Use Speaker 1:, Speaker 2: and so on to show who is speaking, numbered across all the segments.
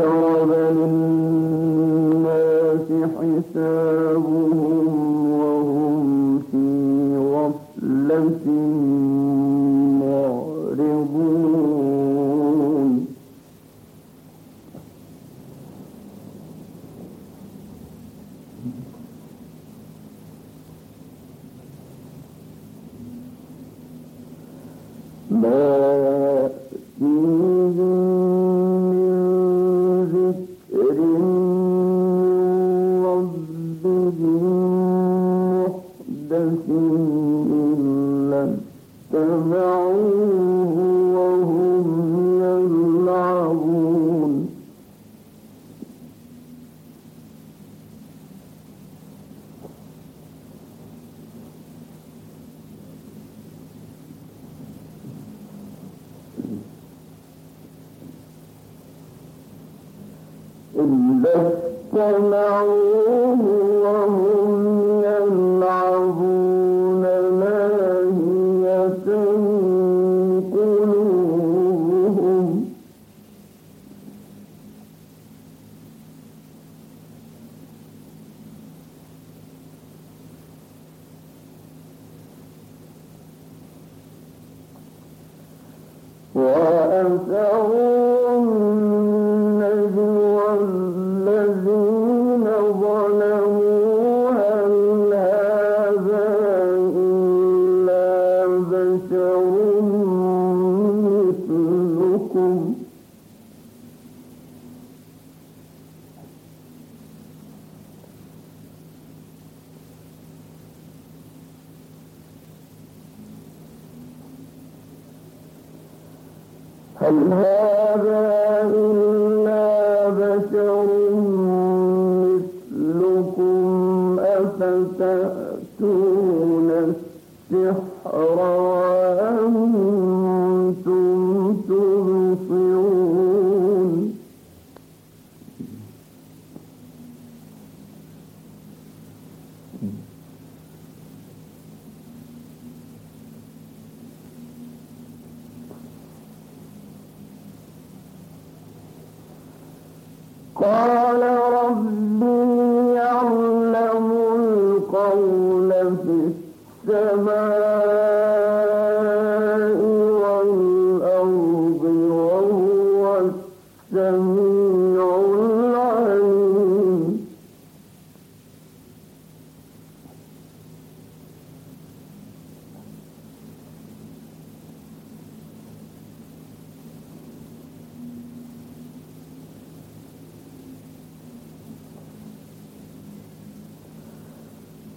Speaker 1: اقترب للناس حسابهم وهم في غفلة اجتمعوا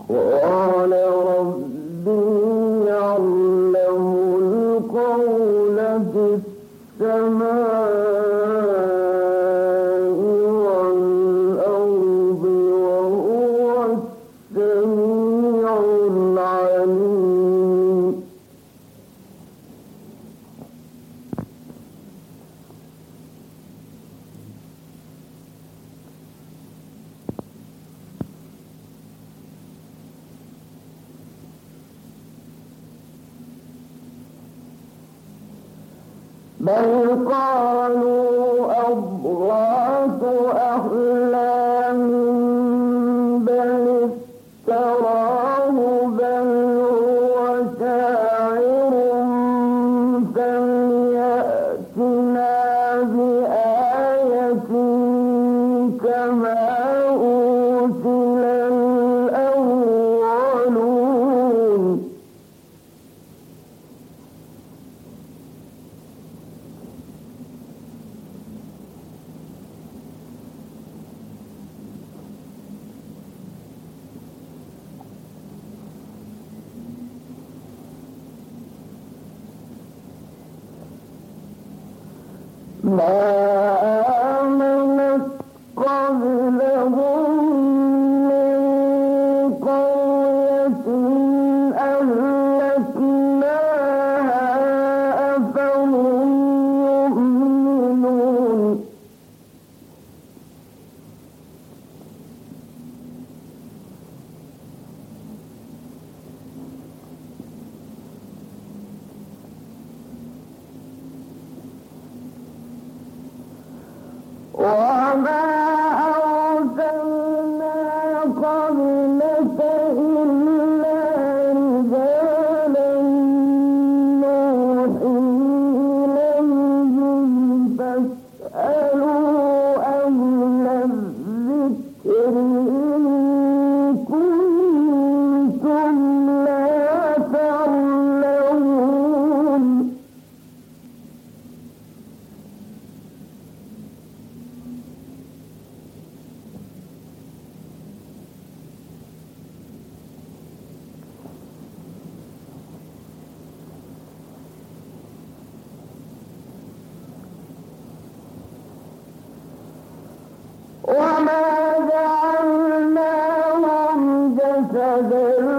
Speaker 1: وعلى ربك بل قالوا أضغاث أحلام Lord. the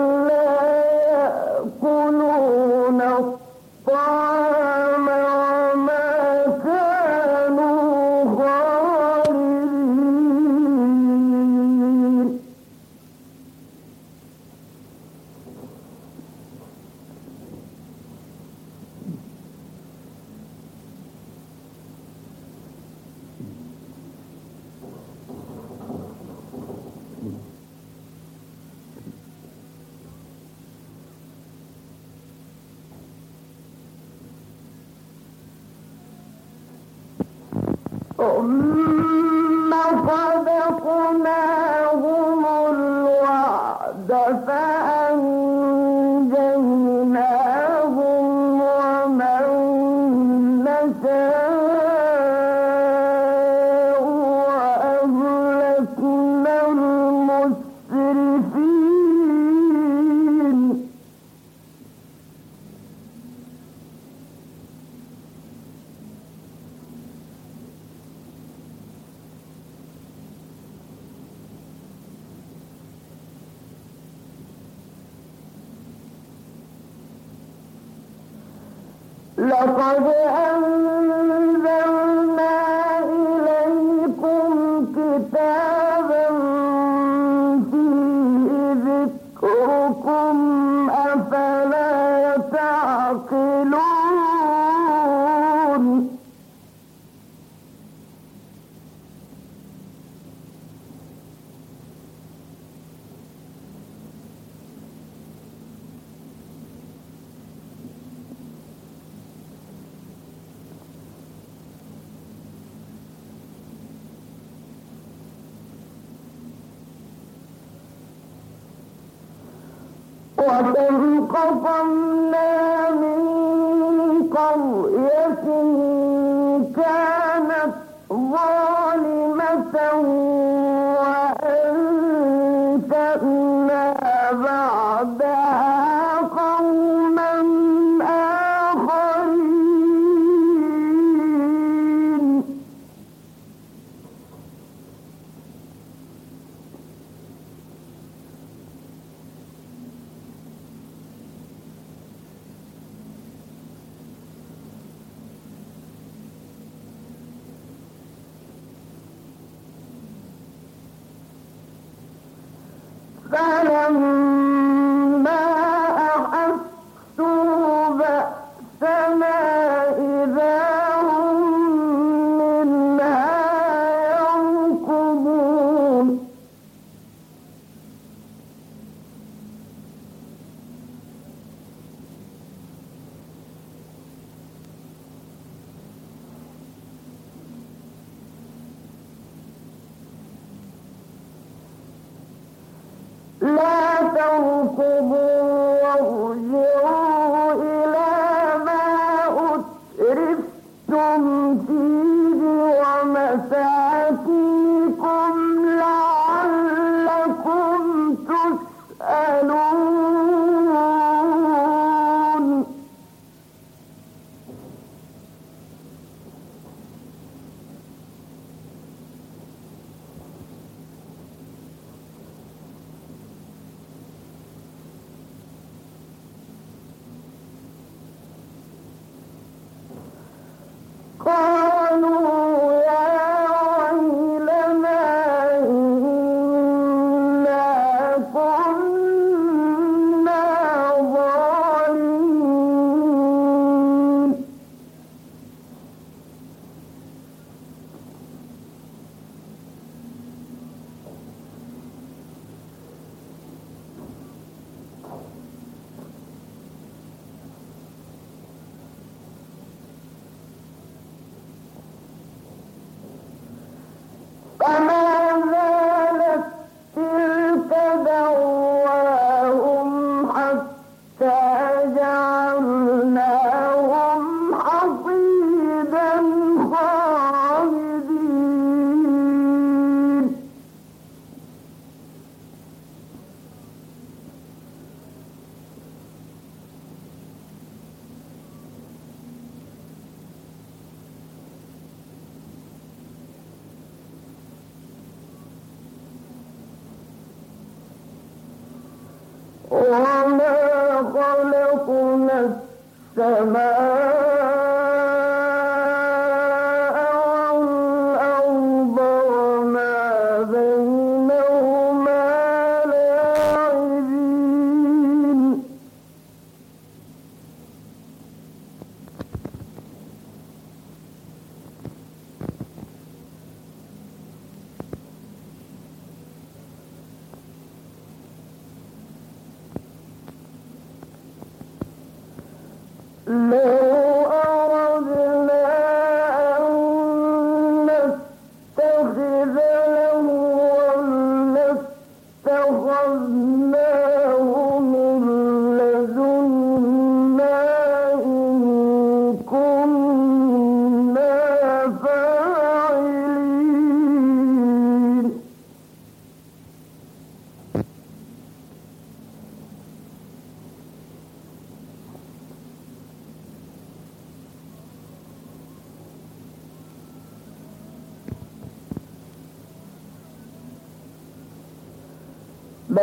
Speaker 1: the وكم قصمنا من قرية كانت ظالمة بل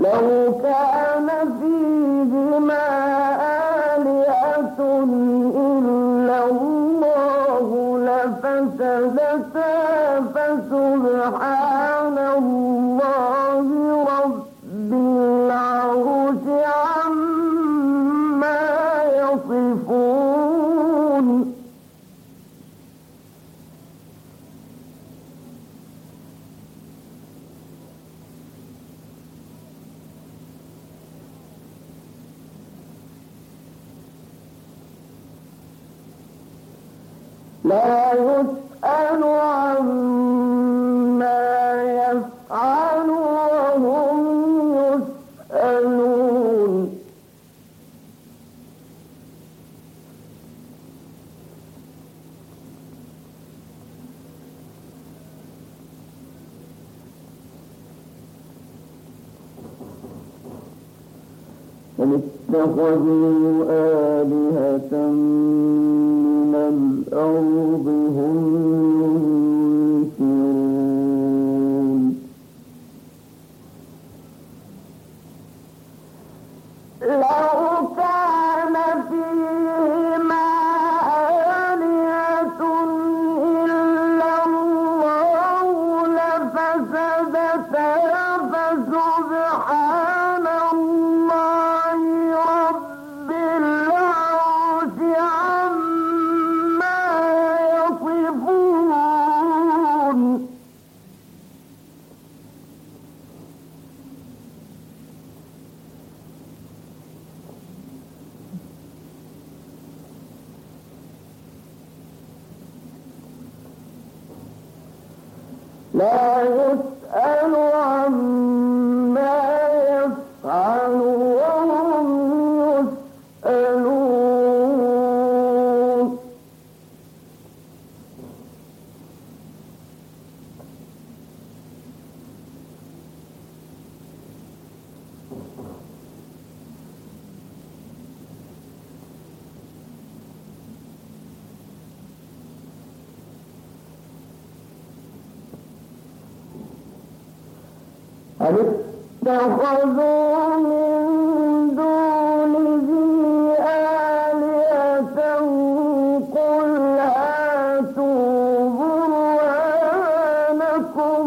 Speaker 1: لو كان فيهما لا يسأل عما يفعل وهم يسألون. اتخذوا من دونه قل هاتوا برهانكم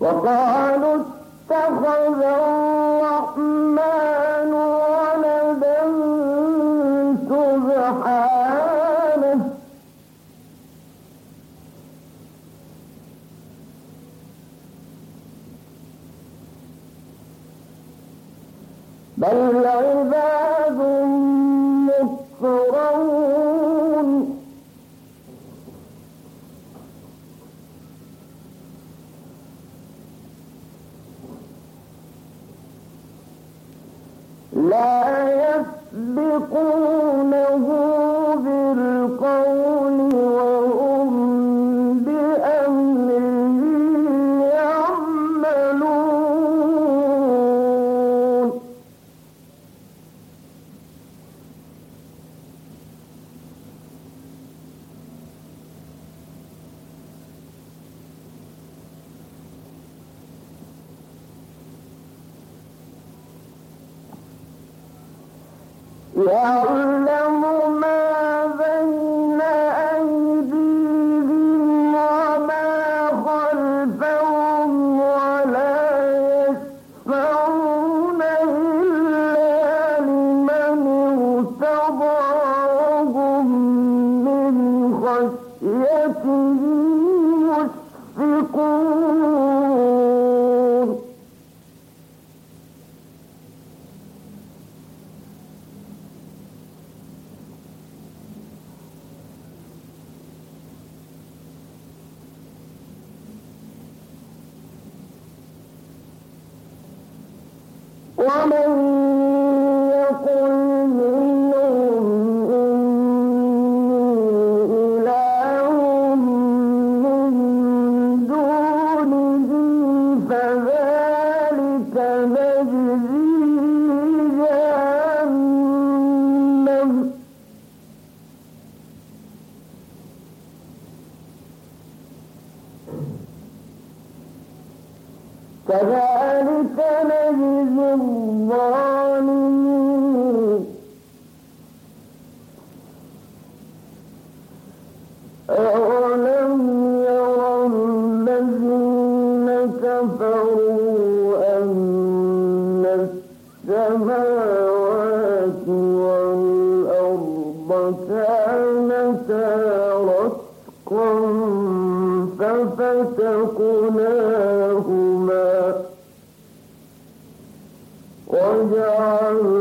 Speaker 1: وقالوا اتخذ الرحمن ولدا سبحانه. بل لو لا يسبقونه وجعلنا